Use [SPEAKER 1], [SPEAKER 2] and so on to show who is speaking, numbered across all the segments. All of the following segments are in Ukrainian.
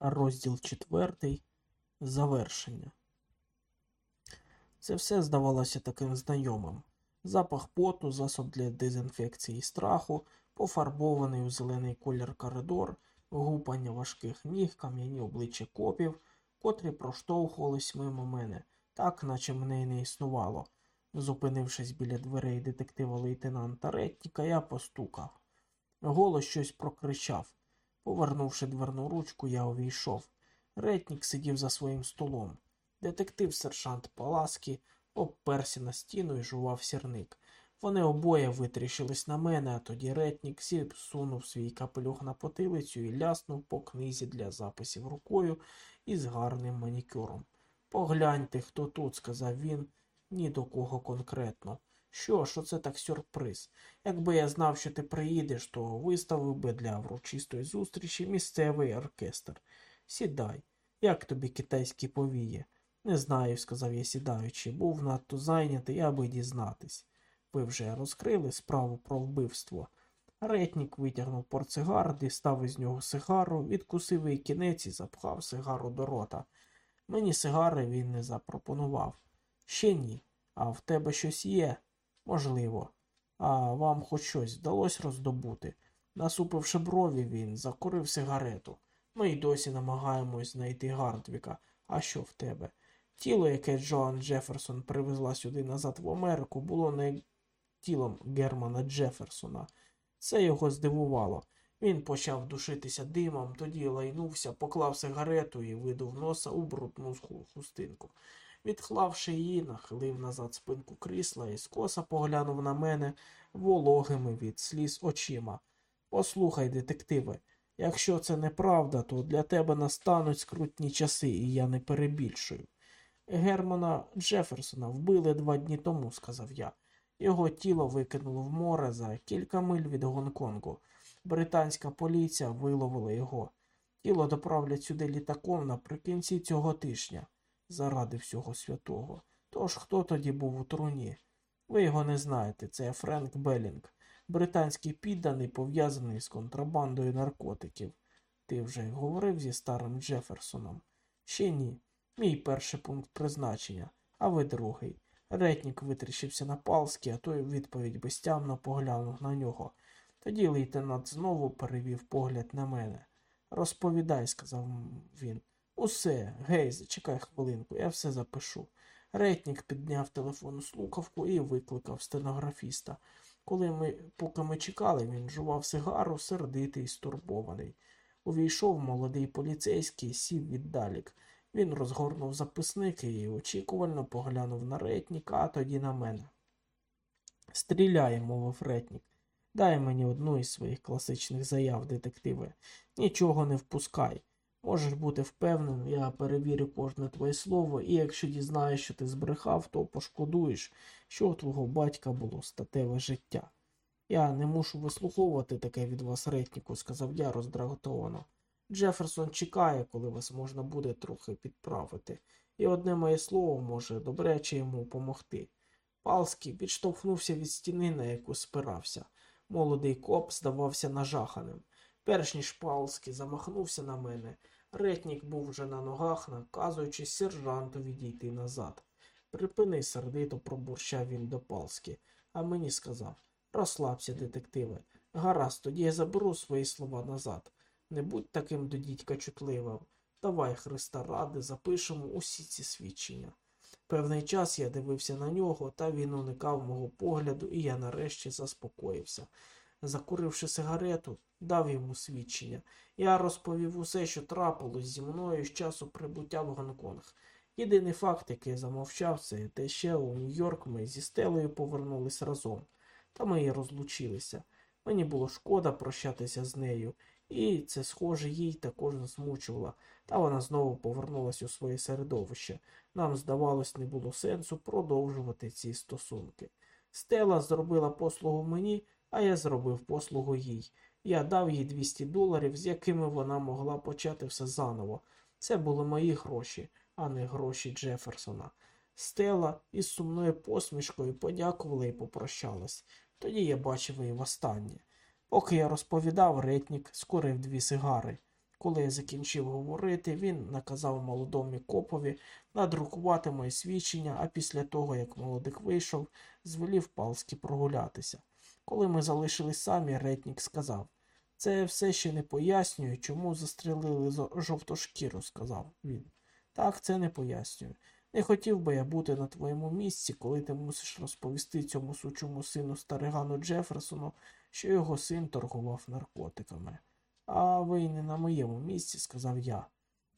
[SPEAKER 1] Розділ четвертий. Завершення. Це все здавалося таким знайомим. Запах поту, засоб для дезінфекції страху, пофарбований у зелений колір коридор, гупання важких ніг, кам'яні обличчя копів, котрі проштовхувались мимо мене, так наче мене й не існувало. Зупинившись біля дверей детектива лейтенанта Реттіка, я постукав. Голос щось прокричав. Повернувши дверну ручку, я увійшов. Ретнік сидів за своїм столом. Детектив сержант Паласки обперся на стіну і жував сірник. Вони обоє витріщились на мене, а тоді ретнік сунув свій капелюх на потилицю і ляснув по книзі для записів рукою із гарним манікюром. Погляньте, хто тут, сказав він, ні до кого конкретно. Що ж, оце так сюрприз. Якби я знав, що ти приїдеш, то виставив би для врочистої зустрічі місцевий оркестр. Сідай. Як тобі китайські повіє? Не знаю, сказав я сідаючи, був надто зайнятий, аби дізнатись. Ви вже розкрили справу про вбивство. Ретнік витягнув портсигар, дістав із нього сигару, відкусив її кінець і запхав сигару до рота. Мені сигари він не запропонував. Ще ні. А в тебе щось є? Можливо. А вам хоч щось вдалося роздобути. Насупивши брові, він закурив сигарету. Ми й досі намагаємось знайти Гардвіка. А що в тебе? Тіло, яке Джоан Джеферсон привезла сюди назад в Америку, було не тілом Германа Джеферсона. Це його здивувало. Він почав душитися димом, тоді лайнувся, поклав сигарету і видув носа у брудну хустинку. Відклавши її, нахилив назад спинку крісла і скоса поглянув на мене вологими від сліз очима. Послухай, детективе, якщо це неправда, то для тебе настануть скрутні часи, і я не перебільшую. Германа Джеферсона вбили два дні тому, сказав я. Його тіло викинуло в море за кілька миль від Гонконгу. Британська поліція виловила його. Тіло доправлять сюди літаком наприкінці цього тижня, заради всього святого. Тож хто тоді був у труні? Ви його не знаєте, це Френк Белінг, британський підданий, пов'язаний з контрабандою наркотиків. Ти вже говорив зі старим Джеферсоном? Ще ні. Мій перший пункт призначення, а ви другий. Ретнік витріщився на палський, а той у відповідь безтямно поглянув на нього. Тоді лейтенант знову перевів погляд на мене. Розповідай, сказав він. Усе, гей, зачекай хвилинку, я все запишу. Ретнік підняв телефонну слухавку і викликав стенографіста. Коли ми, поки ми чекали, він жував сигару, сердитий, стурбований. Увійшов молодий поліцейський, сів віддалік. Він розгорнув записник і очікувально поглянув на ретніка, а тоді на мене. Стріляє, мовив ретнік. Дай мені одну із своїх класичних заяв, детективе. Нічого не впускай. Можеш бути впевнений, я перевірю кожне твоє слово, і якщо дізнаєш, що ти збрехав, то пошкодуєш, що у твого батька було статеве життя. Я не мушу вислуховувати таке від вас, ретніку, сказав я роздратовано. Джеферсон чекає, коли вас можна буде трохи підправити, і одне моє слово може добряче йому помогти. Палський відштовхнувся від стіни, на яку спирався. Молодий коп здавався нажаханим. Перш ніж Палський замахнувся на мене, ретнік був вже на ногах, наказуючи сержанту відійти назад. Припини, сердито пробурчав він до Палськи, а мені сказав розслабся, детективе. Гаразд, тоді я заберу свої слова назад. Не будь таким до дідька чутливим. Давай, Христа ради, запишемо усі ці свідчення. Певний час я дивився на нього, та він уникав мого погляду, і я нарешті заспокоївся. Закуривши сигарету, дав йому свідчення. Я розповів усе, що трапилось зі мною з часу прибуття в Гонконг. Єдиний факт, який я замовчав, це те ще у Нью-Йорк ми зі стелею повернулись разом. Та ми і розлучилися. Мені було шкода прощатися з нею, і це, схоже, їй також засмучувало, та вона знову повернулась у своє середовище. Нам, здавалось, не було сенсу продовжувати ці стосунки. Стела зробила послугу мені, а я зробив послугу їй. Я дав їй 200 доларів, з якими вона могла почати все заново. Це були мої гроші, а не гроші Джеферсона. Стела із сумною посмішкою подякувала і попрощалась. Тоді я бачив її востаннє. Поки я розповідав, ретнік скорив дві сигари. Коли я закінчив говорити, він наказав молодому копові надрукувати моє свідчення, а після того, як молодик вийшов, звелів Палськи прогулятися. Коли ми залишились самі, ретнік сказав Це все ще не пояснює, чому застрелили жовтошкіру, сказав він. Так, це не пояснює. Не хотів би я бути на твоєму місці, коли ти мусиш розповісти цьому сучому сину старигану Джеферсону, що його син торгував наркотиками. А ви й не на моєму місці, сказав я.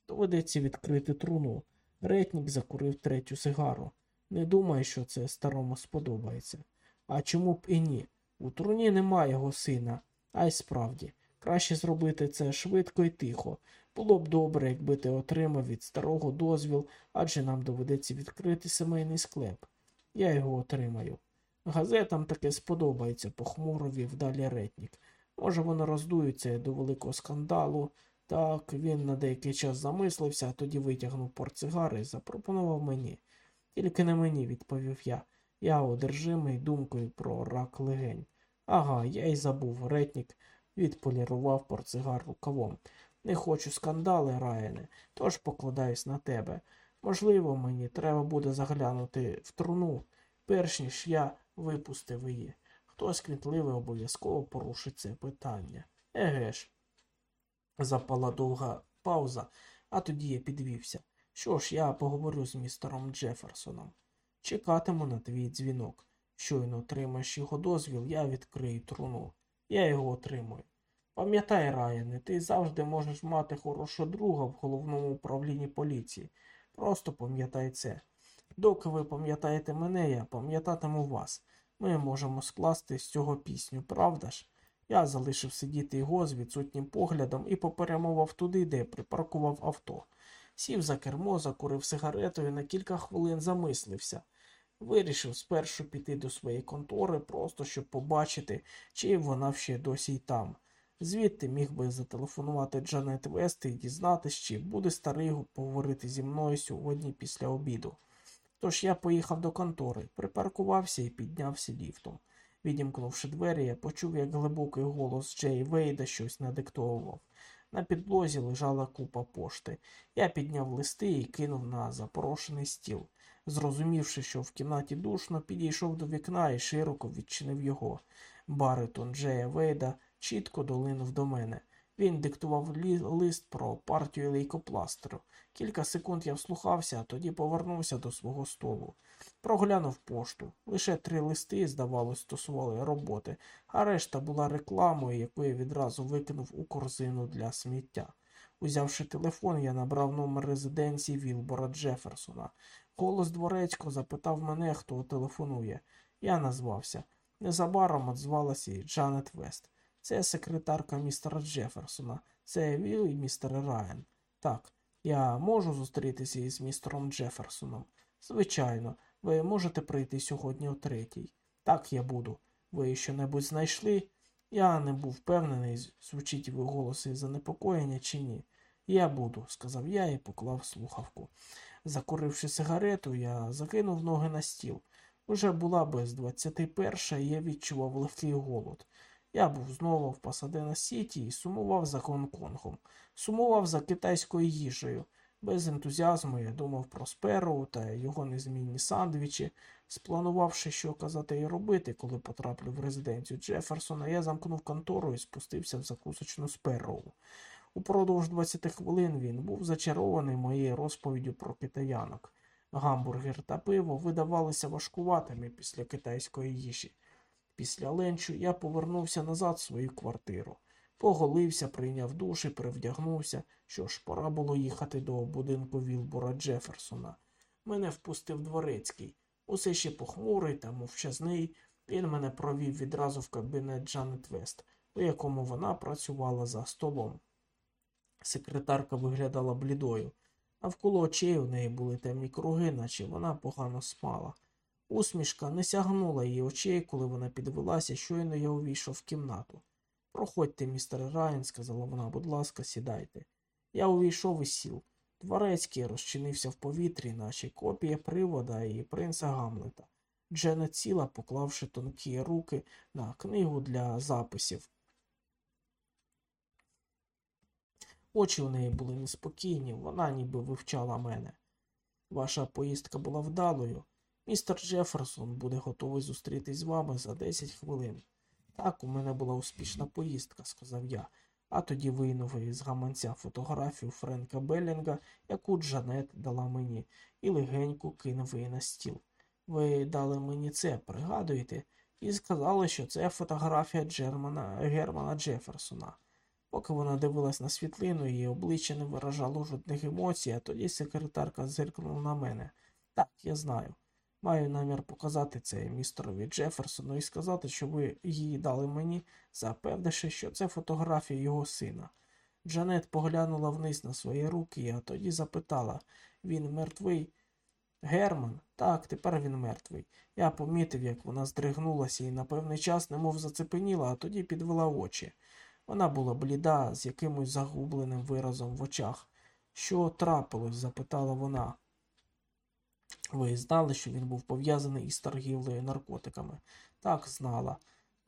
[SPEAKER 1] Доведеться відкрити труну. Ретнік закурив третю сигару. Не думаю, що це старому сподобається. А чому б і ні? У труні немає його сина, а й справді. Краще зробити це швидко і тихо. Було б добре, якби ти отримав від старого дозвіл, адже нам доведеться відкрити сімейний склеп. Я його отримаю. Газетам таке сподобається, похмуро вів далі ретнік. Може, вони роздуються до великого скандалу. Так, він на деякий час замислився, а тоді витягнув портсигари і запропонував мені. Тільки не мені, відповів я. Я одержимий думкою про рак легень. Ага, я й забув. Ретнік відполірував портсигар рукавом. Не хочу скандали, Райане, тож покладаюсь на тебе. Можливо, мені треба буде заглянути в труну, перш ніж я випустив її. Хтось квітливий обов'язково порушить це питання. Еге ж. Запала довга пауза, а тоді я підвівся. Що ж, я поговорю з містером Джеферсоном. Чекатиму на твій дзвінок. Щойно отримаєш його дозвіл, я відкрию труну. Я його отримую. Пам'ятай, Райане, ти завжди можеш мати хорошого друга в головному управлінні поліції. Просто пам'ятай це. Доки ви пам'ятаєте мене, я пам'ятатиму вас. Ми можемо скласти з цього пісню, правда ж? Я залишив сидіти його з відсутнім поглядом і попрямував туди, де припаркував авто. Сів за кермо, закурив сигарету і на кілька хвилин замислився. Вирішив спершу піти до своєї контори, просто щоб побачити, чи вона ще досі й там. Звідти міг би зателефонувати Джанет Вест і дізнатись, чи буде старий поговорити зі мною сьогодні після обіду. Тож я поїхав до контори, припаркувався і піднявся ліфтом. Відімкнувши двері, я почув, як глибокий голос Джей Вейда щось надиктовував. На підлозі лежала купа пошти. Я підняв листи і кинув на запорошений стіл. Зрозумівши, що в кімнаті душно, підійшов до вікна і широко відчинив його. Баритон Джея Вейда чітко долинув до мене. Він диктував лист про партію лейкопластеру. Кілька секунд я вслухався, а тоді повернувся до свого столу. Проглянув пошту. Лише три листи, здавалось, стосували роботи, а решта була рекламою, яку я відразу викинув у корзину для сміття. Узявши телефон, я набрав номер резиденції Вілбора Джеферсона. Голос дворецько запитав мене, хто телефонує. Я назвався. Незабаром отзвалася і Джанет Вест. Це секретарка містера Джеферсона. Це Віл і містер Райан. Так, я можу зустрітися із містером Джеферсоном. Звичайно, ви можете прийти сьогодні о третій. Так я буду. Ви що-небудь знайшли? Я не був впевнений, звучить його голос із занепокоєння чи ні. Я буду, сказав я і поклав слухавку. Закуривши сигарету, я закинув ноги на стіл. Уже була без двадцяти перша, і я відчував легкий голод. Я був знову в Пасадена Сіті і сумував за Гонконгом, сумував за китайською їжею. Без ентузіазму я думав про Сперу та його незмінні сандвічі. Спланувавши, що казати і робити, коли потраплю в резиденцію Джеферсона, я замкнув контору і спустився в закусочну Сперроу. Упродовж 20 хвилин він був зачарований моєю розповіддю про китаянок. Гамбургер та пиво видавалися важкуватими після китайської їжі. Після ленчу я повернувся назад в свою квартиру. Поголився, прийняв душ і привдягнувся, що ж, пора було їхати до будинку Вілбора Джеферсона. Мене впустив дворецький. Усе ще похмурий та мовчазний. Він мене провів відразу в кабінет Джанет Вест, у якому вона працювала за столом. Секретарка виглядала блідою. Навколо очей у неї були темні круги, наче вона погано спала. Усмішка не сягнула її очей, коли вона підвелася, щойно я увійшов в кімнату. Проходьте, містер Райан, сказала вона, будь ласка, сідайте. Я увійшов і сів. Дворецький розчинився в повітрі, наче копія привода і принца Гамлета. Дженет сіла, поклавши тонкі руки на книгу для записів. Очі у неї були неспокійні, вона ніби вивчала мене. Ваша поїздка була вдалою. Містер Джеферсон буде готовий зустрітись з вами за 10 хвилин. Так, у мене була успішна поїздка, сказав я, а тоді вийнув із гаманця фотографію Френка Беллінга, яку Джанет дала мені, і легенько кинув її на стіл. Ви дали мені це, пригадуєте, і сказали, що це фотографія Джермана, Германа Джеферсона. Поки вона дивилась на світлину, її обличчя не виражало жодних емоцій, а тоді секретарка зиркнула на мене. Так, я знаю. Маю намір показати це містерові Джеферсону і сказати, що ви її дали мені, запевнивши, що це фотографія його сина. Джанет поглянула вниз на свої руки, а тоді запитала він мертвий. Герман, так, тепер він мертвий. Я помітив, як вона здригнулася і на певний час немов зацепеніла, а тоді підвела очі. Вона була бліда, з якимось загубленим виразом в очах. Що трапилось? запитала вона. Ви знали, що він був пов'язаний із торгівлею наркотиками? Так, знала.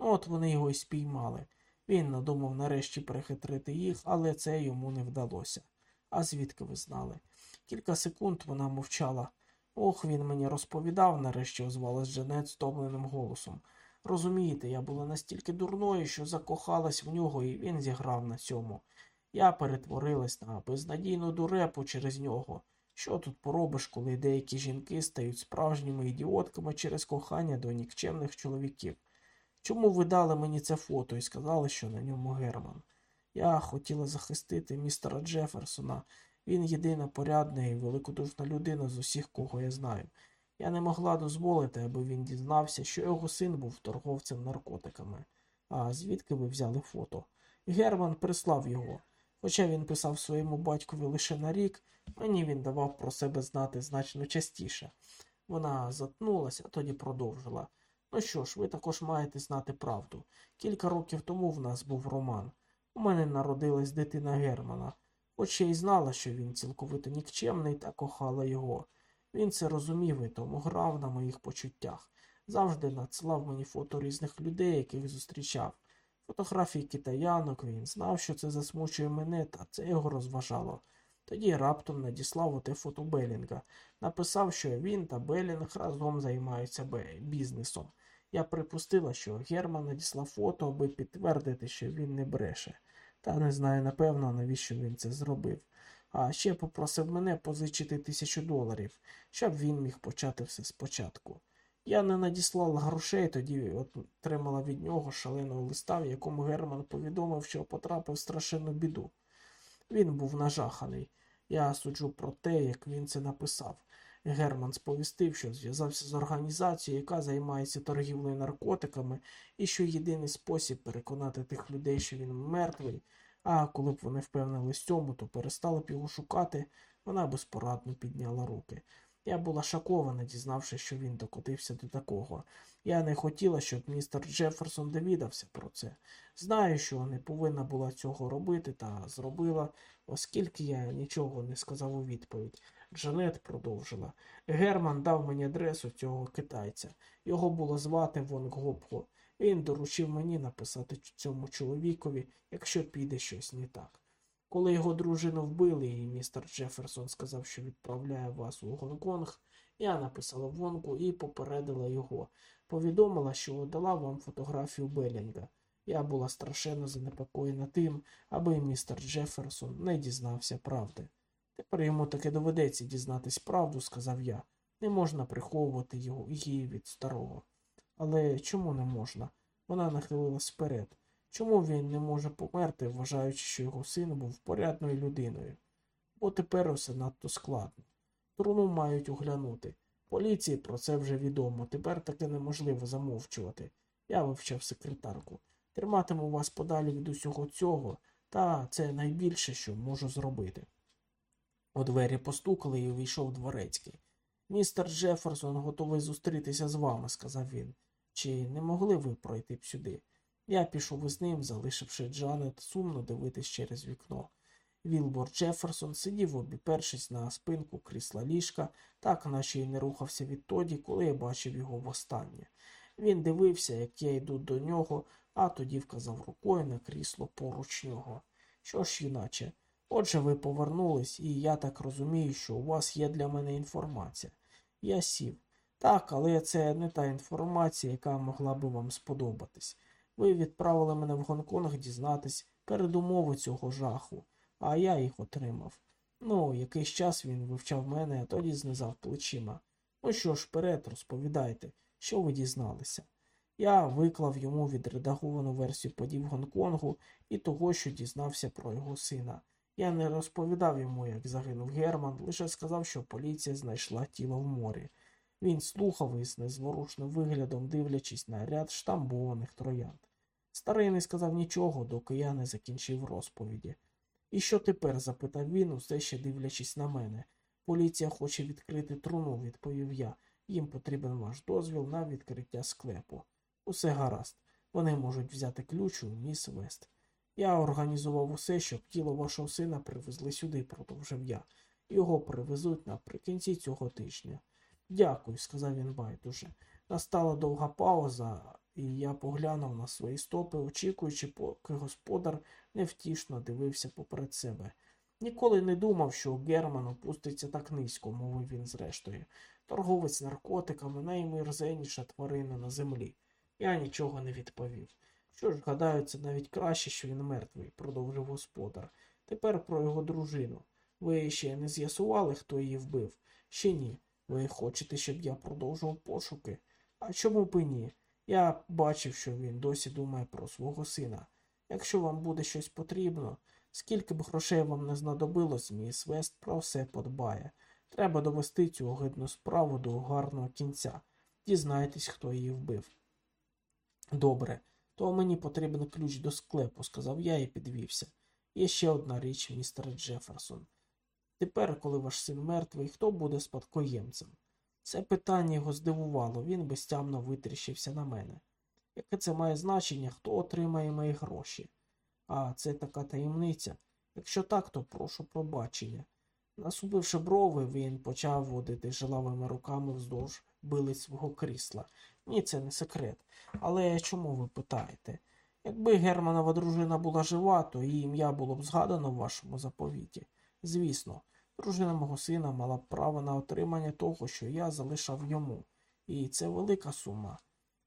[SPEAKER 1] Ну, от вони його й спіймали. Він надумав нарешті перехитрити їх, але це йому не вдалося. А звідки ви знали? Кілька секунд вона мовчала. Ох, він мені розповідав, нарешті озвалась Джанет стомленим голосом. Розумієте, я була настільки дурною, що закохалась в нього, і він зіграв на цьому. Я перетворилась на безнадійну дурепу через нього. Що тут поробиш, коли деякі жінки стають справжніми ідіотками через кохання до нікчемних чоловіків? Чому ви дали мені це фото і сказали, що на ньому Герман? Я хотіла захистити містера Джеферсона. Він єдина порядна і великодушна людина з усіх, кого я знаю. Я не могла дозволити, аби він дізнався, що його син був торговцем наркотиками. А звідки ви взяли фото? Герман прислав його. Хоча він писав своєму батькові лише на рік, мені він давав про себе знати значно частіше. Вона затнулася, а тоді продовжила. Ну що ж, ви також маєте знати правду. Кілька років тому в нас був роман. У мене народилась дитина Германа, хоч я й знала, що він цілковито нікчемний та кохала його. Він це розумів і тому грав на моїх почуттях. Завжди надсилав мені фото різних людей, яких зустрічав. Фотографії китаянок, він знав, що це засмучує мене, та це його розважало. Тоді раптом надіслав оте фото Белінга. Написав, що він та Белінг разом займаються бізнесом. Я припустила, що Герман надіслав фото, аби підтвердити, що він не бреше. Та не знаю, напевно, навіщо він це зробив. А ще попросив мене позичити тисячу доларів, щоб він міг почати все спочатку. Я не надіслала грошей, тоді отримала від нього шаленого листа, в якому Герман повідомив, що потрапив в страшенну біду. Він був нажаханий. Я суджу про те, як він це написав. Герман сповістив, що зв'язався з організацією, яка займається торгівлею наркотиками, і що єдиний спосіб переконати тих людей, що він мертвий, а коли б вони впевнились цьому, то перестали б його шукати, вона безпорадно підняла руки. Я була шокована, дізнавшись, що він докотився до такого. Я не хотіла, щоб містер Джеферсон довідався про це. Знаю, що не повинна була цього робити, та зробила, оскільки я нічого не сказав у відповідь. Джанет продовжила. Герман дав мені адресу цього китайця. Його було звати Вон Гопго. Він доручив мені написати цьому чоловікові, якщо піде щось не так. Коли його дружину вбили, і містер Джеферсон сказав, що відправляє вас у Гонконг, я написала Вонку і попередила його. Повідомила, що дала вам фотографію Белінга. Я була страшенно занепокоєна тим, аби містер Джеферсон не дізнався правди. Тепер йому таки доведеться дізнатись правду, сказав я. Не можна приховувати його її від старого. Але чому не можна? Вона нахилилась вперед. Чому він не може померти, вважаючи, що його син був порядною людиною? Бо тепер усе надто складно. Труну мають оглянути. Поліції про це вже відомо. Тепер таке неможливо замовчувати. Я вивчав секретарку. Триматиму вас подалі від усього цього, та це найбільше, що можу зробити. У двері постукали і увійшов дворецький. Містер Джеферсон готовий зустрітися з вами, сказав він. Чи не могли ви пройти б сюди? Я пішов із ним, залишивши Джанет сумно дивитись через вікно. Вілбор Джеферсон сидів, обіпершись на спинку крісла ліжка, так наче й не рухався відтоді, коли я бачив його востаннє. Він дивився, як я йду до нього, а тоді вказав рукою на крісло поруч нього. Що ж, юначе, Отже, ви повернулись, і я так розумію, що у вас є для мене інформація. Я сів. Так, але це не та інформація, яка могла би вам сподобатись. Ви відправили мене в Гонконг дізнатись передумови цього жаху, а я їх отримав. Ну, якийсь час він вивчав мене, а тоді знизав плечима. Ну що ж, вперед, розповідайте, що ви дізналися. Я виклав йому відредаговану версію подій в Гонконгу і того, що дізнався про його сина. Я не розповідав йому, як загинув Герман, лише сказав, що поліція знайшла тіло в морі. Він слухав із незворушним виглядом, дивлячись на ряд штамбованих троянд. Старий не сказав нічого, доки я не закінчив розповіді. І що тепер? запитав він, усе ще дивлячись на мене. Поліція хоче відкрити труну, відповів я. Їм потрібен ваш дозвіл на відкриття склепу. Усе гаразд. Вони можуть взяти ключ у міс Вест. Я організував усе, щоб тіло вашого сина привезли сюди, продовжив я. Його привезуть наприкінці цього тижня. Дякую, сказав він байдуже. Настала довга пауза, і я поглянув на свої стопи, очікуючи, поки господар невтішно дивився поперед себе. Ніколи не думав, що Герман опуститься так низько, мовив він зрештою. Торговець наркотиками наймерзенніша тварина на землі. Я нічого не відповів. Що ж, гадаю, це навіть краще, що він мертвий, продовжив господар. Тепер про його дружину. Ви ще не з'ясували, хто її вбив? Ще ні. Ви хочете, щоб я продовжував пошуки? А чому б і ні? Я бачив, що він досі думає про свого сина. Якщо вам буде щось потрібно, скільки б грошей вам не знадобилось, міс Вест про все подбає. Треба довести цю огидну справу до гарного кінця. Дізнайтесь, хто її вбив. Добре, то мені потрібен ключ до склепу, сказав я і підвівся. Є ще одна річ, містер Джеферсон. Тепер, коли ваш син мертвий, хто буде спадкоємцем? Це питання його здивувало, він безтямно витріщився на мене. Яке це має значення, хто отримає мої гроші? А це така таємниця. Якщо так, то прошу пробачення. Насупивши брови, він почав водити жилавими руками вздовж били свого крісла. Ні, це не секрет. Але чому ви питаєте? Якби Германова дружина була жива, то її ім'я було б згадано в вашому заповіті. Звісно, дружина мого сина мала право на отримання того, що я залишав йому. І це велика сума.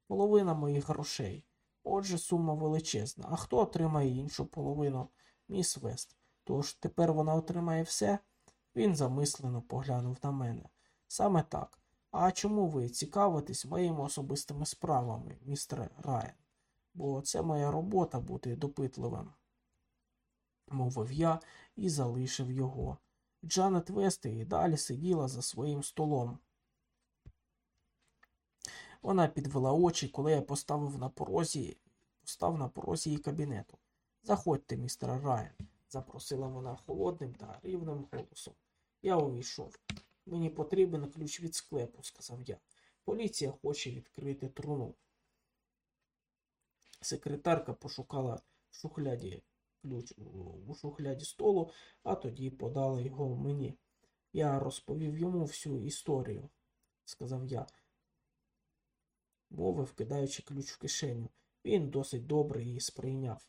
[SPEAKER 1] Половина моїх грошей. Отже, сума величезна. А хто отримає іншу половину? Міс Вест. Тож тепер вона отримає все? Він замислено поглянув на мене. Саме так. А чому ви цікавитесь моїми особистими справами, містере Райан? Бо це моя робота бути допитливим, мовив я і залишив його. Джанет Вести і далі сиділа за своїм столом. Вона підвела очі, коли я поставив на порозі, постав на порозі її кабінету. Заходьте, містер Райан, запросила вона холодним та рівним голосом. Я увійшов. Мені потрібен ключ від склепу, сказав я. Поліція хоче відкрити труну. Секретарка пошукала в шухляді ключ у шухляді столу, а тоді подала його мені. Я розповів йому всю історію, сказав я, мовив, кидаючи ключ в кишеню. Він досить добре її сприйняв.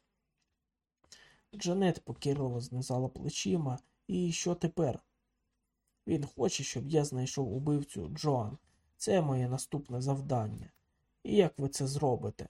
[SPEAKER 1] Джанет покірливо знизала плечима. І що тепер? Він хоче, щоб я знайшов убивцю Джоан. Це моє наступне завдання. І як ви це зробите?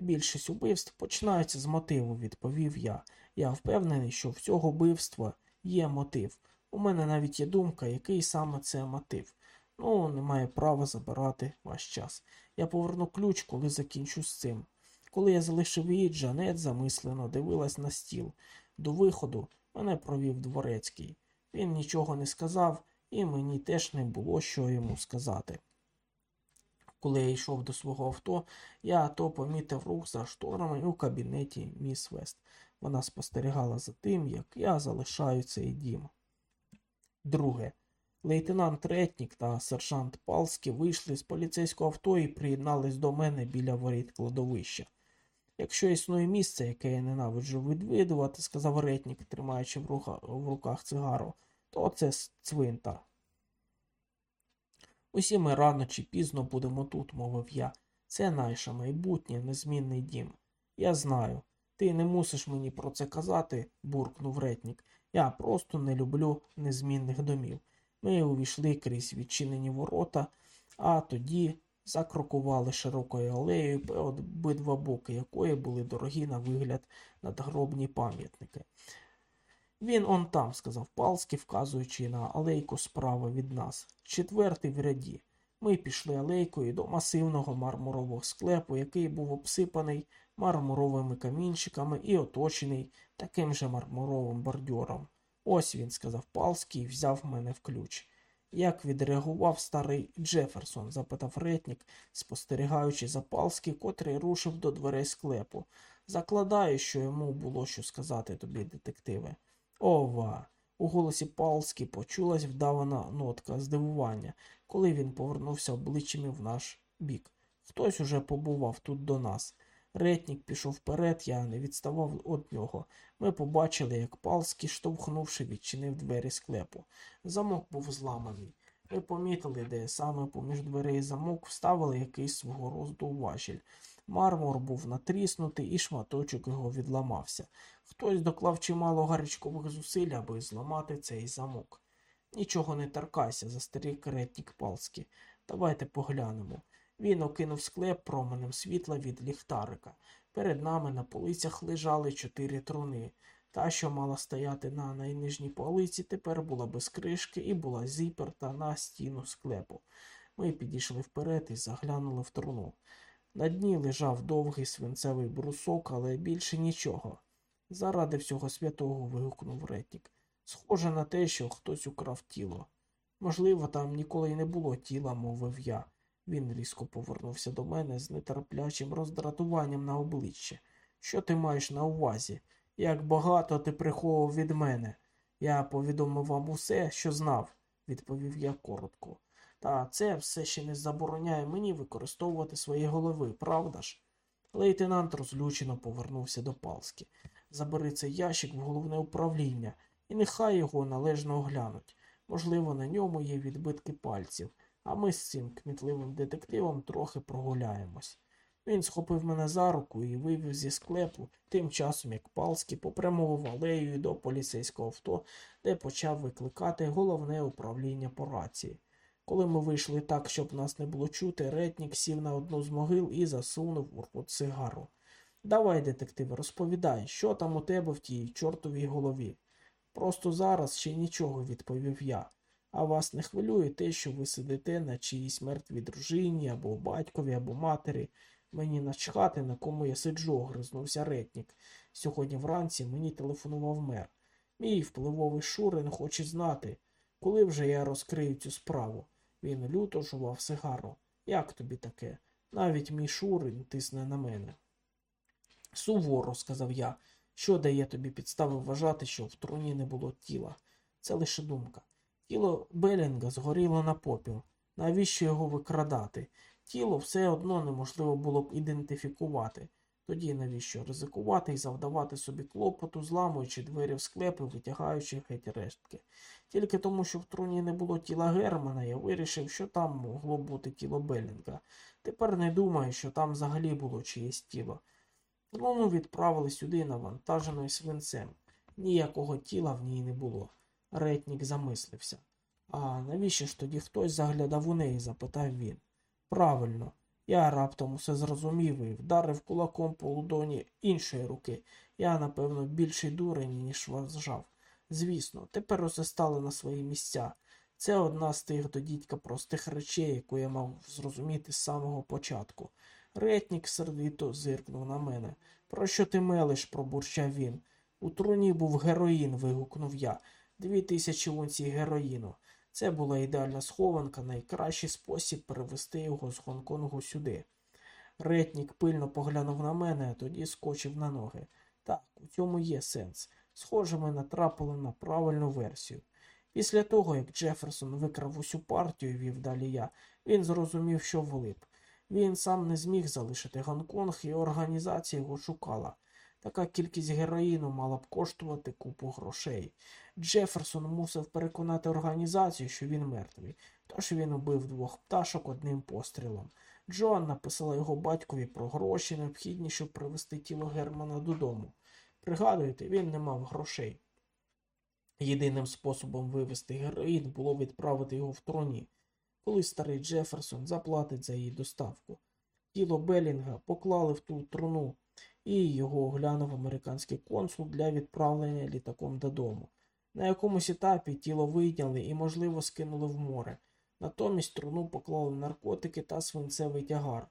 [SPEAKER 1] Більшість убивств починаються з мотиву, відповів я. Я впевнений, що в цього вбивства є мотив. У мене навіть є думка, який саме це мотив. Ну, немає права забирати ваш час. Я поверну ключ, коли закінчу з цим. Коли я залишив її, Джанет замислено дивилась на стіл. До виходу мене провів дворецький. Він нічого не сказав, і мені теж не було що йому сказати. Коли я йшов до свого авто, я то помітив рух за шторами у кабінеті міс Вест. Вона спостерігала за тим, як я залишаю цей дім. Друге. Лейтенант Ретнік та сержант Палський вийшли з поліцейського авто і приєднались до мене біля воріт кладовища. Якщо існує місце, яке я ненавиджу відвідувати, сказав Ретнік, тримаючи в, руках цигару, то це цвинтар. Усі ми рано чи пізно будемо тут, мовив я. Це наше майбутнє, незмінний дім. Я знаю. Ти не мусиш мені про це казати, буркнув ретнік. Я просто не люблю незмінних домів. Ми увійшли крізь відчинені ворота, а тоді закрокували широкою алеєю, обидва боки якої були дорогі на вигляд надгробні пам'ятники. Він он там, сказав Палський, вказуючи на алейку справа від нас, четвертий в ряді. Ми пішли алейкою до масивного мармурового склепу, який був обсипаний мармуровими камінчиками і оточений таким же мармуровим бордюром. Ось він, сказав Палський і взяв мене в ключ. Як відреагував старий Джеферсон? запитав ретнік, спостерігаючи за Палський, котрий рушив до дверей склепу. Закладаю, що йому було що сказати тобі, детективе. Ова. У голосі Палський почулась вдавана нотка здивування, коли він повернувся обличчями в наш бік. Хтось уже побував тут до нас. Ретнік пішов вперед, я не відставав від нього. Ми побачили, як Палський, штовхнувши, відчинив двері склепу. Замок був зламаний. Ми помітили, де саме поміж дверей замок вставили якийсь свого роду важіль. Мармур був натріснутий і шматочок його відламався. Хтось доклав чимало гарячкових зусиль, аби зламати цей замок. Нічого не торкайся, застеріг ретнік Палський. Давайте поглянемо. Він окинув склеп променем світла від ліхтарика. Перед нами на полицях лежали чотири труни. Та, що мала стояти на найнижній полиці, тепер була без кришки і була зіперта на стіну склепу. Ми підійшли вперед і заглянули в труну. На дні лежав довгий свинцевий брусок, але більше нічого. Заради всього святого вигукнув ретнік. Схоже на те, що хтось украв тіло. Можливо, там ніколи й не було тіла, мовив я. Він різко повернувся до мене з нетерплячим роздратуванням на обличчі. Що ти маєш на увазі? Як багато ти приховував від мене? Я повідомив вам усе, що знав, відповів я коротко. Та це все ще не забороняє мені використовувати свої голови, правда ж? Лейтенант розлючено повернувся до Палски. Забери цей ящик в головне управління, і нехай його належно оглянуть. Можливо, на ньому є відбитки пальців, а ми з цим кмітливим детективом трохи прогуляємось. Він схопив мене за руку і вивів зі склепу, тим часом як Палський попрямував алеєю до поліцейського авто, де почав викликати головне управління по рації. Коли ми вийшли так, щоб нас не було чути, ретнік сів на одну з могил і засунув в рот сигару. Давай, детектив, розповідай, що там у тебе в тій чортовій голові. Просто зараз ще нічого, відповів я. А вас не хвилює те, що ви сидите на чиїсь мертвій дружині, або батькові, або матері. Мені начхати, на кому я сиджу, огризнувся ретнік. Сьогодні вранці мені телефонував мер. Мій впливовий Шурин хоче знати, коли вже я розкрию цю справу. Він люто жував сигару. Як тобі таке? Навіть мій Шурин тисне на мене. Суворо, сказав я, що дає тобі підстави вважати, що в труні не було тіла. Це лише думка. Тіло Белінга згоріло на попіл. Навіщо його викрадати? Тіло все одно неможливо було б ідентифікувати. Тоді навіщо ризикувати і завдавати собі клопоту, зламуючи двері в склепи, витягаючи геть рештки. Тільки тому, що в труні не було тіла Германа, я вирішив, що там могло бути тіло Белінга. Тепер не думаю, що там взагалі було чиєсь тіло. Луну відправили сюди навантаженою свинцем. Ніякого тіла в ній не було. Ретнік замислився. А навіщо ж тоді хтось заглядав у неї? запитав він. Правильно, я раптом усе зрозумів і вдарив кулаком по лудоні іншої руки. Я, напевно, більший дурень, ніж вважав. Звісно, тепер усе стало на свої місця. Це одна з тих до дідька простих речей, яку я мав зрозуміти з самого початку. Ретнік сердито зиркнув на мене. Про що ти мелиш? пробурчав він. У труні був героїн, вигукнув я. Дві тисячі унцій героїну. Це була ідеальна схованка, найкращий спосіб перевести його з Гонконгу сюди. Ретнік пильно поглянув на мене, а тоді скочив на ноги. Так, у цьому є сенс. Схоже, ми натрапили на правильну версію. Після того, як Джеферсон викрав усю партію, вів далі я, він зрозумів, що влип. Він сам не зміг залишити Гонконг, і організація його шукала. Така кількість героїну мала б коштувати купу грошей. Джеферсон мусив переконати організацію, що він мертвий, тож він убив двох пташок одним пострілом. Джоан написала його батькові про гроші, необхідні, щоб привезти тіло Германа додому. Пригадуєте, він не мав грошей. Єдиним способом вивести героїн було відправити його в троні, коли старий Джеферсон заплатить за її доставку. Тіло Белінга поклали в ту труну, і його оглянув американський консул для відправлення літаком додому. На якомусь етапі тіло вийняли і, можливо, скинули в море. Натомість труну поклали наркотики та свинцевий тягар.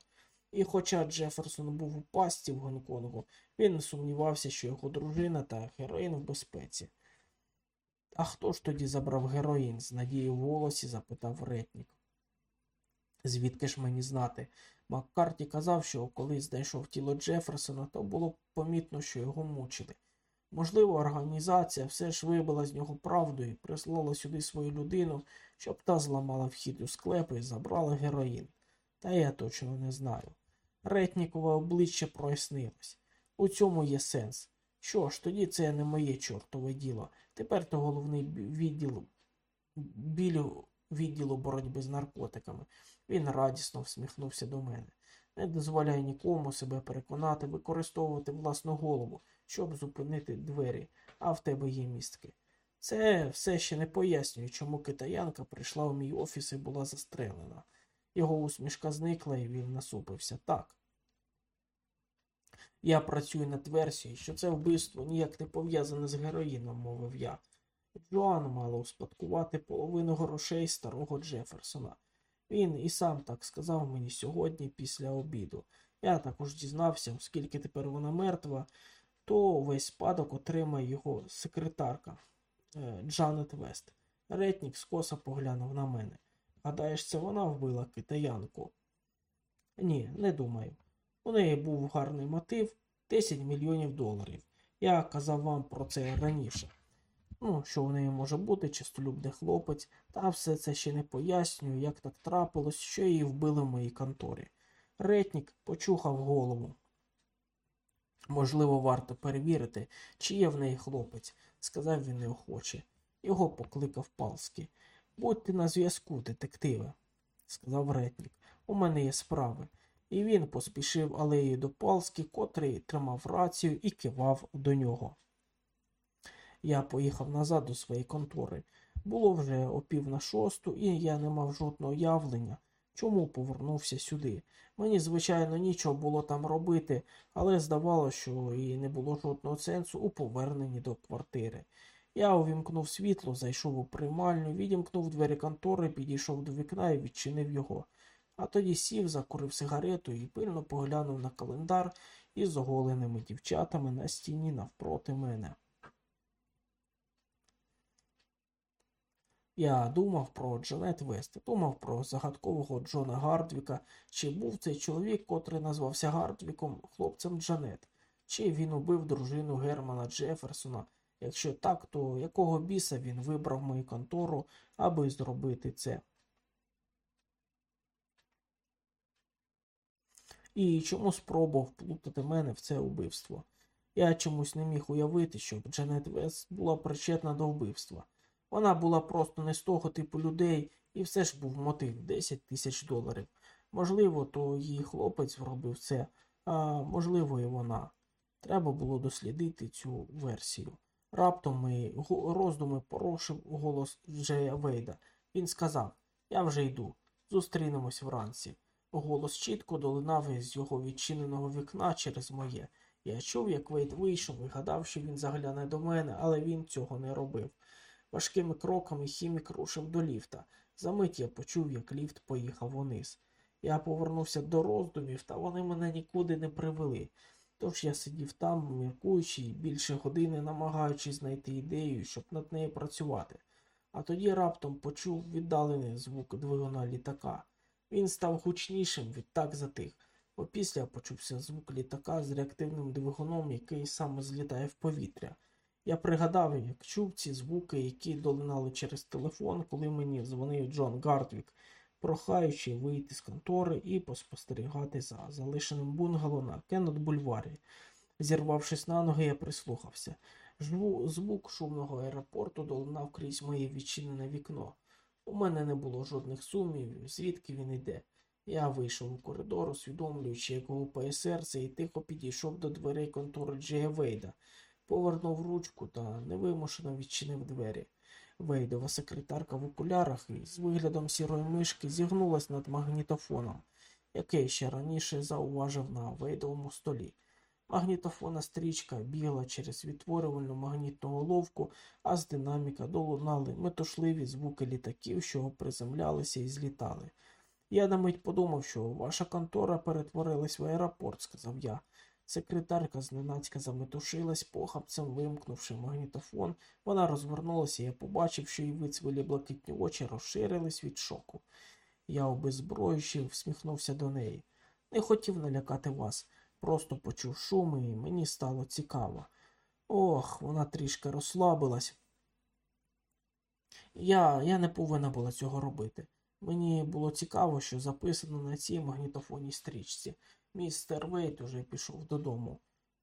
[SPEAKER 1] І хоча Джеферсон був у пасті в Гонконгу, він не сумнівався, що його дружина та героїн в безпеці. А хто ж тоді забрав героїн? з надією в голосі запитав ретнік. Звідки ж мені знати? Маккарті казав, що коли знайшов тіло Джеферсона, то було помітно, що його мучили. Можливо, організація все ж вибила з нього правду і прислала сюди свою людину, щоб та зламала вхід у склеп і забрала героїн. Та я точно не знаю. Ретнікове обличчя прояснилось. У цьому є сенс. Що ж, тоді це не моє чортове діло. Тепер то головний відділ білю відділу боротьби з наркотиками. Він радісно всміхнувся до мене. Не дозволяй нікому себе переконати, використовувати власну голову, щоб зупинити двері, а в тебе є містки. Це все ще не пояснює, чому китаянка прийшла у мій офіс і була застрелена. Його усмішка зникла, і він насупився так. Я працюю над версією, що це вбивство ніяк не пов'язане з героїном, мовив я. Джоан мала успадкувати половину грошей старого Джеферсона. Він і сам так сказав мені сьогодні після обіду. Я також дізнався, оскільки тепер вона мертва, то весь спадок отримає його секретарка е, Джанет Вест. Ретнік скоса поглянув на мене. Гадаєш, це вона вбила китаянку? Ні, не думаю. У неї був гарний мотив 10 мільйонів доларів. Я казав вам про це раніше. Ну, що в неї може бути чистолюбний хлопець, та все це ще не пояснюю, як так трапилось, що її вбили в моїй конторі. Ретнік почухав голову. Можливо, варто перевірити, чи є в неї хлопець, сказав він неохоче. Його покликав Палський. Будьте на зв'язку, детективе, сказав ретнік. У мене є справи. І він поспішив алеєю до Палськи, котрий тримав рацію і кивав до нього. Я поїхав назад до своєї контори. Було вже о пів на шосту, і я не мав жодного явлення, чому повернувся сюди. Мені, звичайно, нічого було там робити, але здавалося, що і не було жодного сенсу у поверненні до квартири. Я увімкнув світло, зайшов у приймальню, відімкнув двері контори, підійшов до вікна і відчинив його. А тоді сів, закурив сигарету і пильно поглянув на календар із оголеними дівчатами на стіні навпроти мене. Я думав про Джанет Вест, думав про загадкового Джона Гардвіка, чи був цей чоловік, котрий назвався Гардвіком, хлопцем Джанет, чи він убив дружину Германа Джеферсона. Якщо так, то якого біса він вибрав мою контору, аби зробити це? І чому спробував вплутати мене в це убивство? Я чомусь не міг уявити, щоб Джанет Вест була причетна до вбивства. Вона була просто не з того типу людей, і все ж був мотив 10 тисяч доларів. Можливо, то її хлопець зробив це, а можливо, і вона. Треба було дослідити цю версію. Раптом мої роздуми порушив голос Джея Вейда. Він сказав Я вже йду. Зустрінемось вранці. Голос чітко долинав із його відчиненого вікна через моє. Я чув, як Вейд вийшов і гадав, що він загляне до мене, але він цього не робив. Важкими кроками хімік рушив до ліфта. Замить я почув, як ліфт поїхав униз. Я повернувся до роздумів, та вони мене нікуди не привели. Тож я сидів там, міркуючи, більше години намагаючись знайти ідею, щоб над нею працювати. А тоді раптом почув віддалений звук двигуна літака. Він став гучнішим, відтак затих. Опісля почувся звук літака з реактивним двигуном, який саме злітає в повітря. Я пригадав, як чув ці звуки, які долинали через телефон, коли мені дзвонив Джон Гардвік, прохаючи вийти з контори і поспостерігати за залишеним бунгало на Кеннет бульварі. Зірвавшись на ноги, я прислухався. Звук шумного аеропорту долинав крізь моє відчинене вікно. У мене не було жодних сумнівів, звідки він йде. Я вийшов у коридор, усвідомлюючи, як гупає серце, і тихо підійшов до дверей контори Джея Вейда. Повернув ручку та невимушено відчинив двері. Вейдова секретарка в окулярах і з виглядом сірої мишки зігнулась над магнітофоном, який ще раніше зауважив на вейдовому столі. Магнітофонна стрічка бігла через відтворювальну магнітну головку, а з динаміка долунали метушливі звуки літаків, що приземлялися і злітали. Я на мить подумав, що ваша контора перетворилась в аеропорт, сказав я. Секретарка зненацька заметушилась, похапцем вимкнувши магнітофон, вона розвернулася, і я побачив, що її вицвілі блакитні очі розширились від шоку. Я обезброюючи всміхнувся до неї. Не хотів налякати вас, просто почув шум, і мені стало цікаво. Ох, вона трішки розслабилась. Я, Я не повинна була цього робити. Мені було цікаво, що записано на цій магнітофонній стрічці. Містер Вейт уже пішов додому.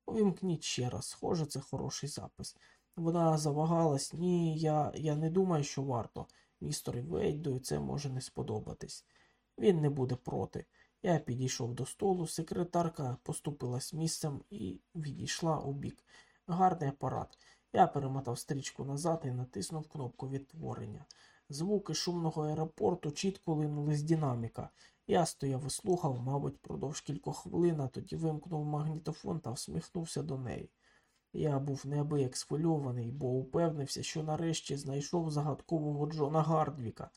[SPEAKER 1] Увімкніть ще раз, схоже, це хороший запис. Вона завагалась, ні, я я не думаю, що варто. Містеру Вейду це може не сподобатись. Він не буде проти. Я підійшов до столу, секретарка поступилась місцем і відійшла у бік. Гарний апарат. Я перемотав стрічку назад і натиснув кнопку відтворення. Звуки шумного аеропорту чітко линули з динаміка. Я стояв і слухав, мабуть, продовж кількох хвилин, а тоді вимкнув магнітофон та всміхнувся до неї. Я був неабияк схвильований, бо упевнився, що нарешті знайшов загадкового Джона Гардвіка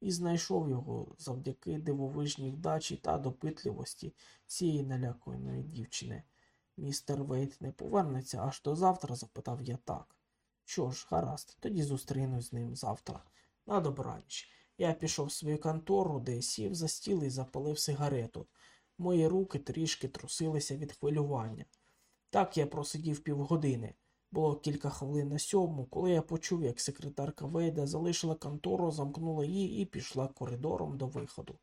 [SPEAKER 1] і знайшов його завдяки дивовижній вдачі та допитливості цієї наляканої дівчини. Містер Вейт не повернеться аж до завтра? запитав я так. Що ж, гаразд, тоді зустрінусь з ним завтра. На добраніч. Я пішов в свою контору, де сів за стіл і запалив сигарету. Мої руки трішки трусилися від хвилювання. Так я просидів півгодини. Було кілька хвилин на сьому, коли я почув, як секретарка Вейда залишила контору, замкнула її і пішла коридором до виходу.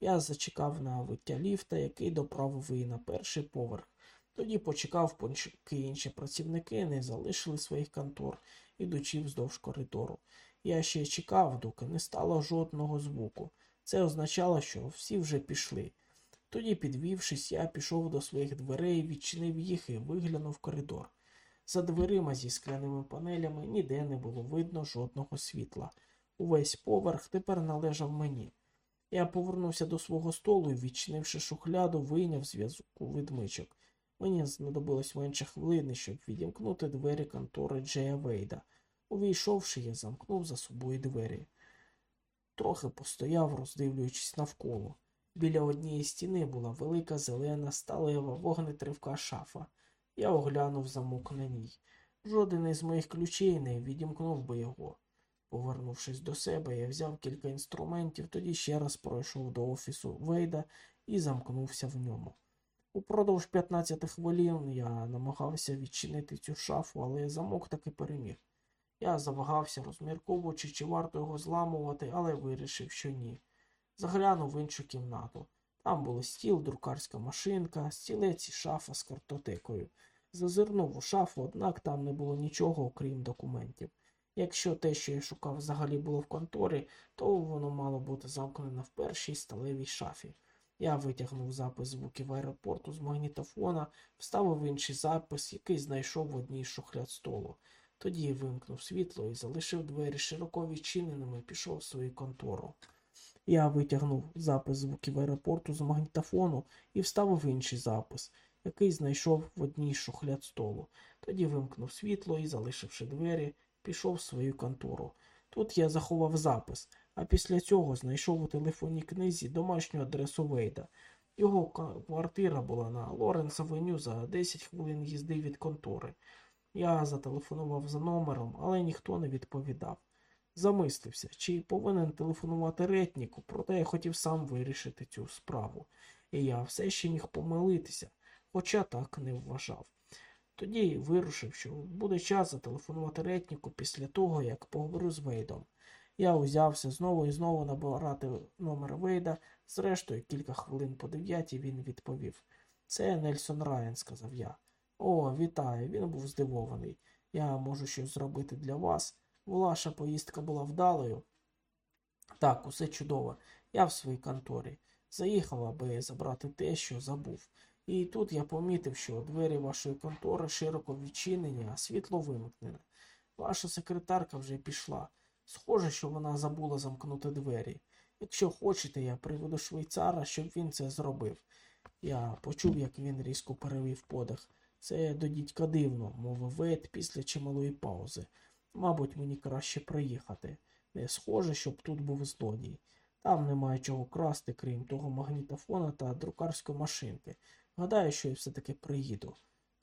[SPEAKER 1] Я зачекав на виття ліфта, який доправив її на перший поверх. Тоді почекав, поки інші працівники не залишили своїх контор, ідучи вздовж коридору. Я ще чекав, доки не стало жодного звуку. Це означало, що всі вже пішли. Тоді, підвівшись, я пішов до своїх дверей, відчинив їх і виглянув коридор. За дверима зі скляними панелями ніде не було видно жодного світла. Увесь поверх тепер належав мені. Я повернувся до свого столу і, відчинивши шухляду, вийняв зв'язку відмичок. Мені знадобилось менше хвилини, щоб відімкнути двері контори Джея Вейда. Увійшовши, я замкнув за собою двері. Трохи постояв, роздивлюючись навколо. Біля однієї стіни була велика зелена сталева вогнетривка шафа. Я оглянув замок на ній. Жоден із моїх ключей не відімкнув би його. Повернувшись до себе, я взяв кілька інструментів, тоді ще раз пройшов до офісу Вейда і замкнувся в ньому. Упродовж 15 хвилин я намагався відчинити цю шафу, але замок таки переміг. Я завагався, розмірковуючи, чи варто його зламувати, але вирішив, що ні. Заглянув в іншу кімнату. Там були стіл, друкарська машинка, стілець і шафа з картотекою. Зазирнув у шафу, однак там не було нічого, окрім документів. Якщо те, що я шукав, взагалі було в конторі, то воно мало бути замкнено в першій сталевій шафі. Я витягнув запис звуків аеропорту з магнітофона, вставив інший запис, який знайшов в одній шухляд столу. Тоді вимкнув світло і залишив двері широко відчиненими і пішов в свою контору. Я витягнув запис звуків аеропорту з магнітофону і вставив інший запис, який знайшов в одній шухляд столу. Тоді вимкнув світло і, залишивши двері, пішов в свою контору. Тут я заховав запис, а після цього знайшов у телефонній книзі домашню адресу Вейда. Його квартира була на Лоренс Авеню за 10 хвилин їзди від контори. Я зателефонував за номером, але ніхто не відповідав. Замислився, чи повинен телефонувати ретніку, проте я хотів сам вирішити цю справу, і я все ще міг помилитися, хоча так не вважав. Тоді вирушив, що буде час зателефонувати ретніку після того, як поговорю з Вейдом. Я узявся знову і знову набирати номер Вейда, зрештою, кілька хвилин по дев'ятій він відповів. Це Нельсон Райан, сказав я. О, вітаю, він був здивований. Я можу щось зробити для вас. Ваша поїздка була вдалою. Так, усе чудово. Я в своїй конторі. Заїхав, аби забрати те, що забув. І тут я помітив, що двері вашої контори широко відчинені, а світло вимкнене. Ваша секретарка вже пішла. Схоже, що вона забула замкнути двері. Якщо хочете, я приведу швейцара, щоб він це зробив. Я почув, як він різко перевів подих. Це до дідька дивно, мовив Вейт після чималої паузи. Мабуть, мені краще приїхати. Не схоже, щоб тут був злодій. Там немає чого красти, крім того магнітофона та друкарської машинки. Гадаю, що я все-таки приїду.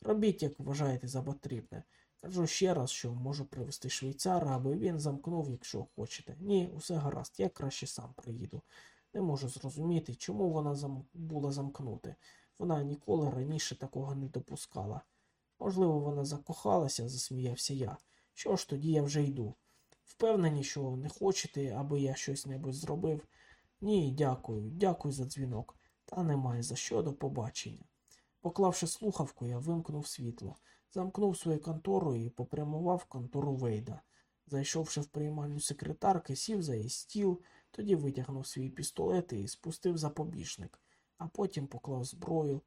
[SPEAKER 1] Робіть, як вважаєте за потрібне. Кажу ще раз, що можу привезти швейцара, аби він замкнув, якщо хочете. Ні, усе гаразд, я краще сам приїду. Не можу зрозуміти, чому вона зам... була замкнути. Вона ніколи раніше такого не допускала. Можливо, вона закохалася, засміявся я. Що ж, тоді я вже йду. Впевнені, що не хочете, аби я щось небудь зробив? Ні, дякую, дякую за дзвінок. Та немає за що до побачення. Поклавши слухавку, я вимкнув світло, замкнув свою контору і попрямував контору Вейда. Зайшовши в приймальню секретарки, сів за її стіл, тоді витягнув свій пістолет і спустив запобіжник, а потім поклав зброю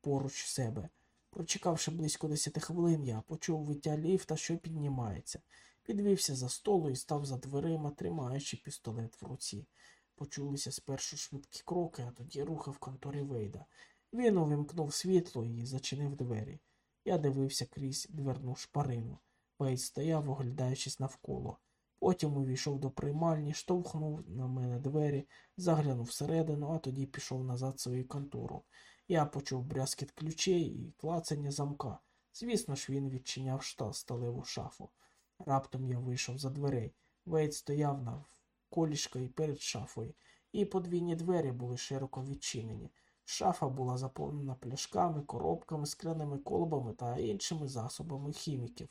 [SPEAKER 1] поруч себе. Прочекавши близько десяти хвилин, я почув виття ліфта, що піднімається. Підвівся за столу і став за дверима, тримаючи пістолет в руці. Почулися спершу швидкі кроки, а тоді рухи в конторі Вейда. Він увімкнув світло і зачинив двері. Я дивився крізь дверну шпарину. Вейд стояв, оглядаючись навколо. Потім увійшов до приймальні, штовхнув на мене двері, заглянув всередину, а тоді пішов назад свою контору. Я почув брязкіт ключей і клацання замка. Звісно ж, він відчиняв шта сталеву шафу. Раптом я вийшов за дверей. Вейд стояв на колішка і перед шафою, і подвійні двері були широко відчинені. Шафа була заповнена пляшками, коробками, скляними колбами та іншими засобами хіміків.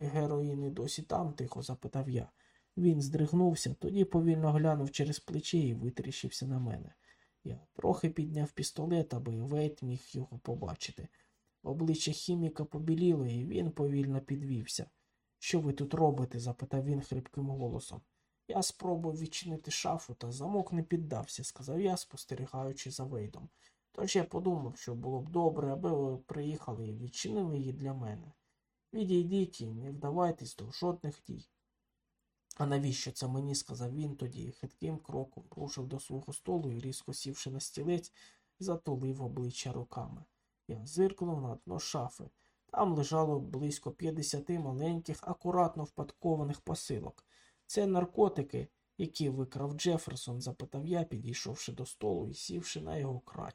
[SPEAKER 1] Героїн і досі там, тихо запитав я. Він здригнувся, тоді повільно глянув через плече і витріщився на мене. Я трохи підняв пістолет, аби Вейт міг його побачити. Обличчя хіміка побіліло, і він повільно підвівся. Що ви тут робите? запитав він хрипким голосом. Я спробував відчинити шафу, та замок не піддався, сказав я, спостерігаючи за Вейдом. Тож я подумав, що було б добре, аби ви приїхали і відчинили її для мене. Відійдіть і не вдавайтесь до жодних дій. А навіщо це мені? сказав він тоді, хитким кроком рушив до свого столу і, різко сівши на стілець, затулив обличчя руками. Я зиркнув на дно шафи. Там лежало близько 50 маленьких, акуратно впадкованих посилок. Це наркотики, які викрав Джеферсон, запитав я, підійшовши до столу і сівши на його край.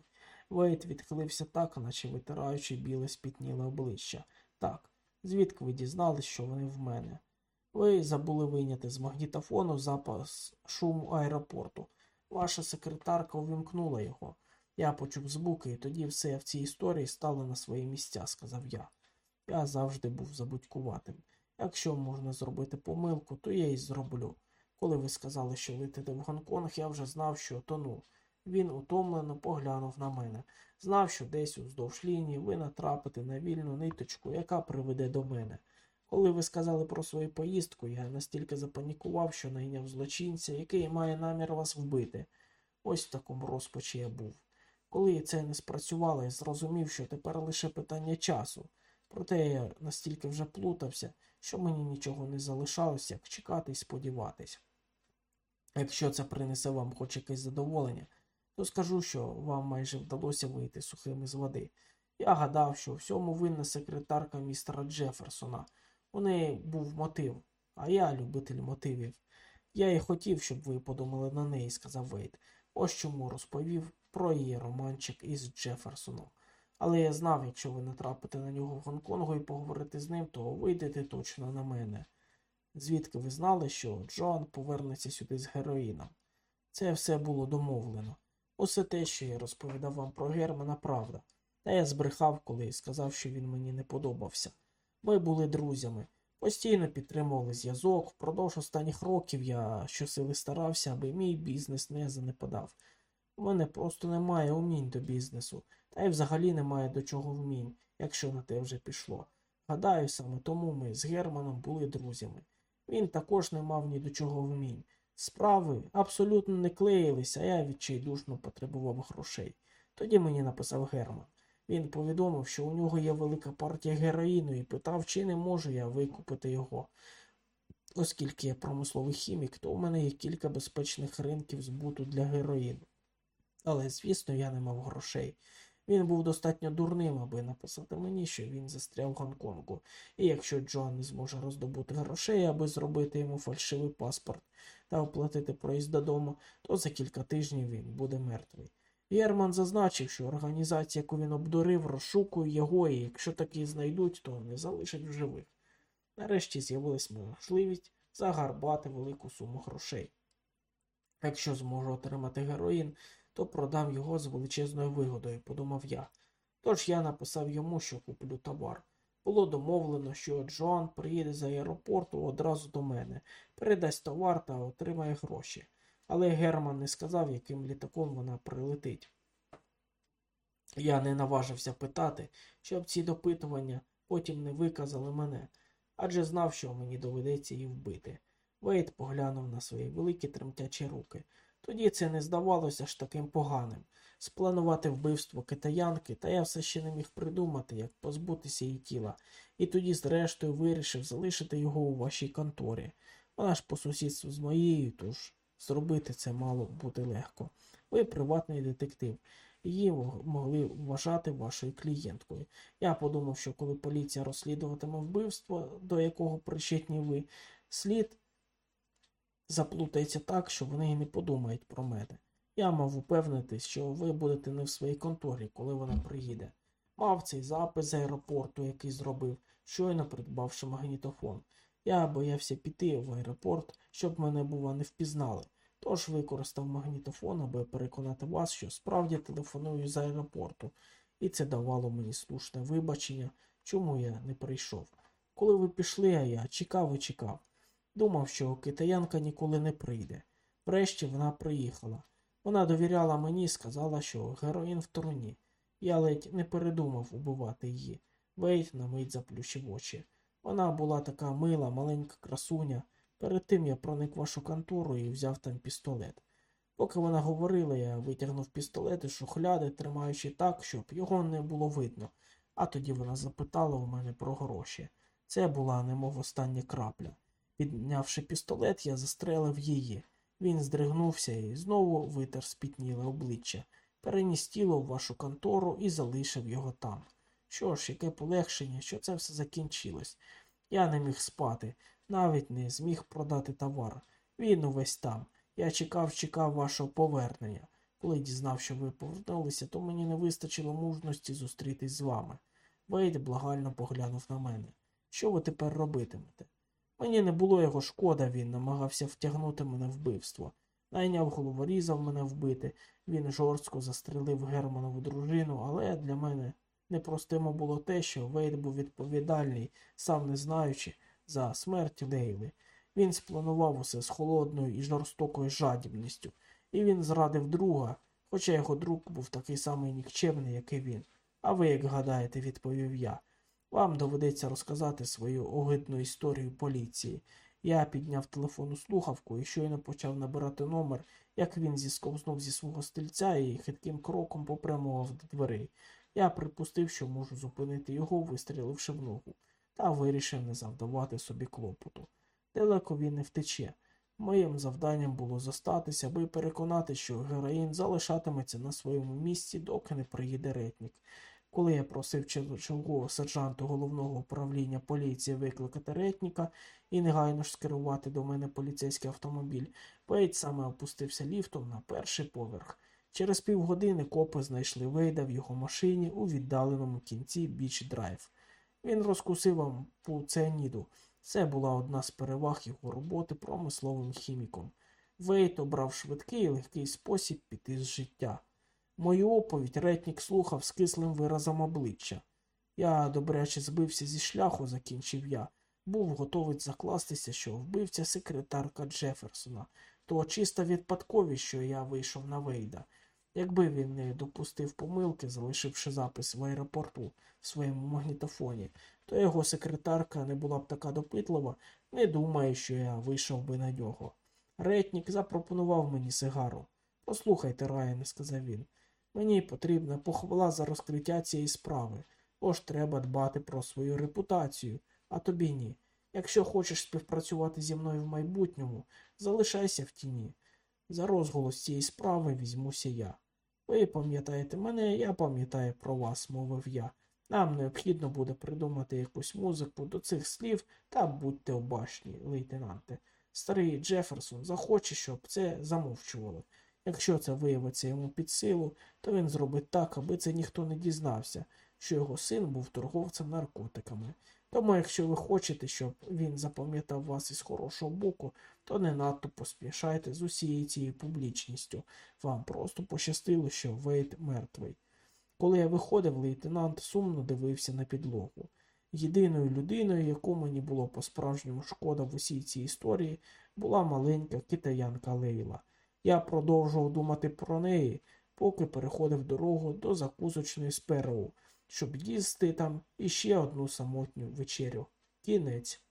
[SPEAKER 1] Вейт відхилився так, наче витираючи біле спітніле обличчя. Так, звідки ви дізнались, що вони в мене? Ви забули вийняти з магнітофону запас шуму аеропорту. Ваша секретарка увімкнула його. Я почув звуки, і тоді все в цій історії стало на свої місця, сказав я. Я завжди був забудькуватим. Якщо можна зробити помилку, то я й зроблю. Коли ви сказали, що летите в Гонконг, я вже знав, що тону. Він утомлено поглянув на мене. Знав, що десь уздовж лінії ви натрапите на вільну ниточку, яка приведе до мене. Коли ви сказали про свою поїздку, я настільки запанікував, що найняв злочинця, який має намір вас вбити. Ось в такому розпачі я був. Коли це не спрацювало, я зрозумів, що тепер лише питання часу. Проте я настільки вже плутався, що мені нічого не залишалося, як чекати і сподіватись. Якщо це принесе вам хоч якесь задоволення, то скажу, що вам майже вдалося вийти сухими з води. Я гадав, що всьому винна секретарка містера Джеферсона. У неї був мотив, а я любитель мотивів. Я і хотів, щоб ви подумали на неї, сказав Вейт. Ось чому розповів про її романчик із Джеферсоном. Але я знав, якщо ви натрапите на нього в Гонконгу і поговорите з ним, то вийдете точно на мене. Звідки ви знали, що Джоан повернеться сюди з героїном? Це все було домовлено. Усе те, що я розповідав вам про Германа, правда. Та я збрехав, коли сказав, що він мені не подобався. Ми були друзями, постійно підтримували зв'язок. Впродовж останніх років я щосили старався, аби мій бізнес не занепадав. У мене просто немає умінь до бізнесу, та й взагалі немає до чого вмінь, якщо на те вже пішло. Гадаю, саме тому ми з Германом були друзями. Він також не мав ні до чого вмінь. Справи абсолютно не клеїлися, а я відчайдушно потребував грошей. Тоді мені написав Герман. Він повідомив, що у нього є велика партія героїну і питав, чи не можу я викупити його. Оскільки я промисловий хімік, то у мене є кілька безпечних ринків збуту для героїну. Але, звісно, я не мав грошей. Він був достатньо дурним, аби написати мені, що він застряв в Гонконгу, і якщо Джон не зможе роздобути грошей, аби зробити йому фальшивий паспорт та оплатити проїзд додому, то за кілька тижнів він буде мертвий. Герман зазначив, що організація, яку він обдурив, розшукує його, і якщо таки знайдуть, то не залишать в живих. Нарешті з'явилась можливість загарбати велику суму грошей. Якщо зможу отримати героїн, то продам його з величезною вигодою, подумав я. Тож я написав йому, що куплю товар. Було домовлено, що Джоан приїде з аеропорту одразу до мене, передасть товар та отримає гроші. Але Герман не сказав, яким літаком вона прилетить. Я не наважився питати, щоб ці допитування потім не виказали мене, адже знав, що мені доведеться її вбити. Вейт поглянув на свої великі тремтячі руки. Тоді це не здавалося ж таким поганим. Спланувати вбивство китаянки, та я все ще не міг придумати, як позбутися її тіла, і тоді, зрештою, вирішив залишити його у вашій конторі. Вона ж по сусідству з моєю, тож зробити це мало бути легко. Ви приватний детектив. Її могли вважати вашою клієнткою. Я подумав, що коли поліція розслідуватиме вбивство, до якого причетні ви, слід заплутається так, що вони і не подумають про мене. Я мав упевнитись, що ви будете не в своїй конторі, коли вона приїде. Мав цей запис з аеропорту, який зробив, щойно придбавши магнітофон. Я боявся піти в аеропорт, щоб мене, бува, не впізнали. Тож використав магнітофон, аби переконати вас, що справді телефоную з аеропорту, і це давало мені слушне вибачення, чому я не прийшов. Коли ви пішли, а я чекав і чекав. Думав, що китаянка ніколи не прийде. Врешті вона приїхала. Вона довіряла мені, сказала, що героїн в труні. Я ледь не передумав убивати її. Вейт на мить заплющив очі. Вона була така мила, маленька красуня. Перед тим я проник вашу контору і взяв там пістолет. Поки вона говорила, я витягнув пістолет із шухляди, тримаючи так, щоб його не було видно, а тоді вона запитала у мене про гроші. Це була немов остання крапля. Піднявши пістолет, я застрелив її. Він здригнувся і знову витер спітніле обличчя, переніс тіло в вашу контору і залишив його там. Що ж, яке полегшення, що це все закінчилось. Я не міг спати, навіть не зміг продати товар. Він увесь там. Я чекав, чекав вашого повернення. Коли дізнав, що ви повернулися, то мені не вистачило мужності зустрітись з вами. Вейд благально поглянув на мене. Що ви тепер робитимете? Мені не було його шкода, він намагався втягнути мене вбивство. Найняв головорізав мене вбити. Він жорстко застрелив Германову дружину, але для мене непростимо було те, що Вейд був відповідальний, сам не знаючи, за смерть Лейли. Він спланував усе з холодною і жорстокою жадібністю, і він зрадив друга, хоча його друг був такий самий нікчемний, як і він. А ви, як гадаєте, відповів я. Вам доведеться розказати свою огидну історію поліції. Я підняв телефонну слухавку і щойно почав набирати номер, як він зісковзнув зі свого стільця і хитким кроком попрямував до дверей. Я припустив, що можу зупинити його, вистріливши в ногу, та вирішив не завдавати собі клопоту. Далеко він не втече. Моїм завданням було зостатися, аби переконати, що героїн залишатиметься на своєму місці, доки не приїде ретнік. Коли я просив чергового сержанту головного управління поліції викликати ретніка і негайно ж скерувати до мене поліцейський автомобіль, Пейт саме опустився ліфтом на перший поверх. Через півгодини копи знайшли Вейда в його машині у віддаленому кінці біч драйв. Він розкусив ампу цианіду. Це була одна з переваг його роботи промисловим хіміком. Вейт обрав швидкий і легкий спосіб піти з життя. Мою оповідь ретнік слухав з кислим виразом обличчя. Я добряче збився зі шляху, закінчив я. Був готовий закластися, що вбивця секретарка Джеферсона, то чиста відпадковість, що я вийшов на Вейда. Якби він не допустив помилки, залишивши запис в аеропорту в своєму магнітофоні, то його секретарка не була б така допитлива, не думає, що я вийшов би на нього. Ретнік запропонував мені сигару. Послухайте, Райане, сказав він. Мені потрібна похвала за розкриття цієї справи, бо ж треба дбати про свою репутацію, а тобі ні. Якщо хочеш співпрацювати зі мною в майбутньому, залишайся в тіні. За розголос цієї справи візьмуся я. Ви пам'ятаєте мене, я пам'ятаю про вас, мовив я. Нам необхідно буде придумати якусь музику до цих слів та будьте обачні, лейтенанте. Старий Джеферсон захоче, щоб це замовчували. Якщо це виявиться йому під силу, то він зробить так, аби це ніхто не дізнався, що його син був торговцем наркотиками. Тому, якщо ви хочете, щоб він запам'ятав вас із хорошого боку, то не надто поспішайте з усією цією публічністю. Вам просто пощастило, що Вейт мертвий. Коли я виходив, лейтенант сумно дивився на підлогу. Єдиною людиною, яку мені було по-справжньому шкода в усій цій історії, була маленька китаянка Лейла. Я продовжував думати про неї, поки переходив дорогу до закусочної спереу, щоб їсти там іще одну самотню вечерю. Кінець.